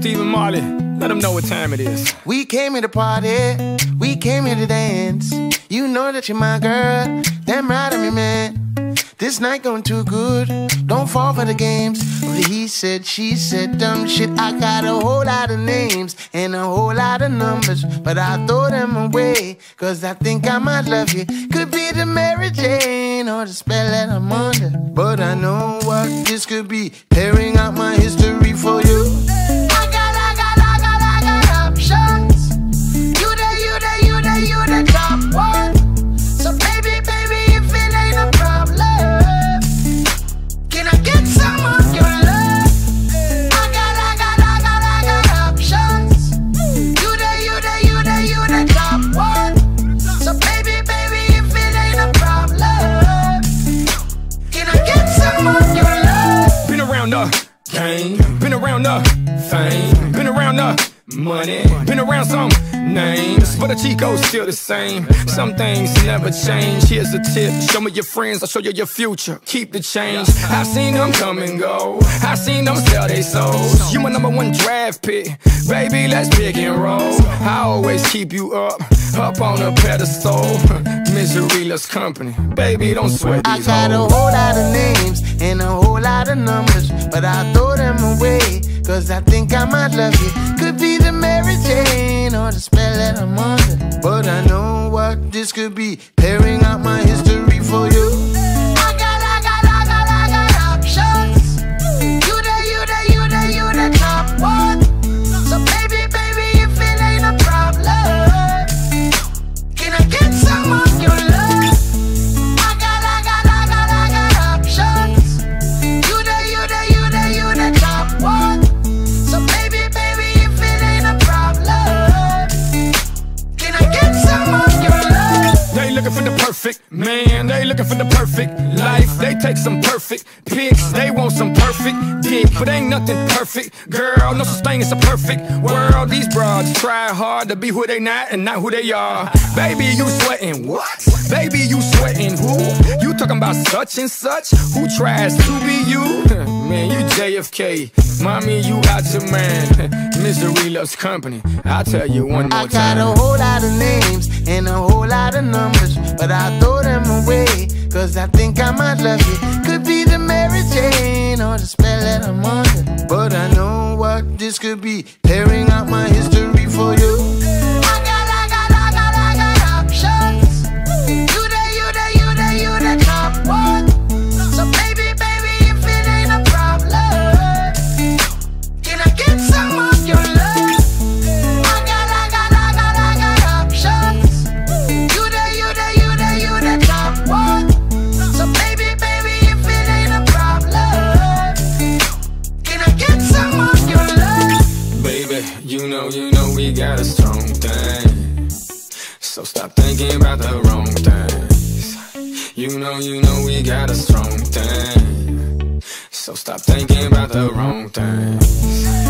Stephen Marley. Let them know what time it is. We came here to party, we came here to dance. You know that you're my girl, damn right I'm your man. This night going too good, don't fall for the games. He said, she said, dumb shit. I got a whole lot of names and a whole lot of numbers, but I throw them away, cause I think I might love you. Could be the Mary Jane or the spell that I'm under, but I know what this could be. Tearing out my history for you. Game, been around the fame, been around the money, been around some names, but the Chico's still the same. Some things never change. Here's a tip: show me your friends, I'll show you your future. Keep the change. I've seen them come and go. I've seen them sell their souls. You my number one draft pick, baby. Let's pick and roll. I always keep you up, up on a pedestal. Misery loves company, baby. Don't sweat these I got a whole lot of names but I throw them away, cause I think I might love you. Could be the Mary Jane or the spell that I'm under, but I know what this could be. Tearing out my history for you. Looking for the perfect man, they looking for the perfect life. They take some perfect pics, they want some perfect dick, but ain't nothing perfect. Girl, no such thing as a perfect world. These broads try hard to be who they not and not who they are. Baby, you sweating what? Baby, you sweating who? You talking about such and such? Who tries to be you? Man, you JFK. Mommy, you out your man. Misery loves company. I'll tell you one more I got time. a whole lot of names and a whole lot of numbers, but I throw them away, cause I think I might love you. Could be the Mary Jane or the spell that I'm under, but I know what this could be. Tearing out my history for you. You know, you know we got a strong thing. So stop thinking about the wrong things. You know, you know we got a strong thing. So stop thinking about the wrong thing.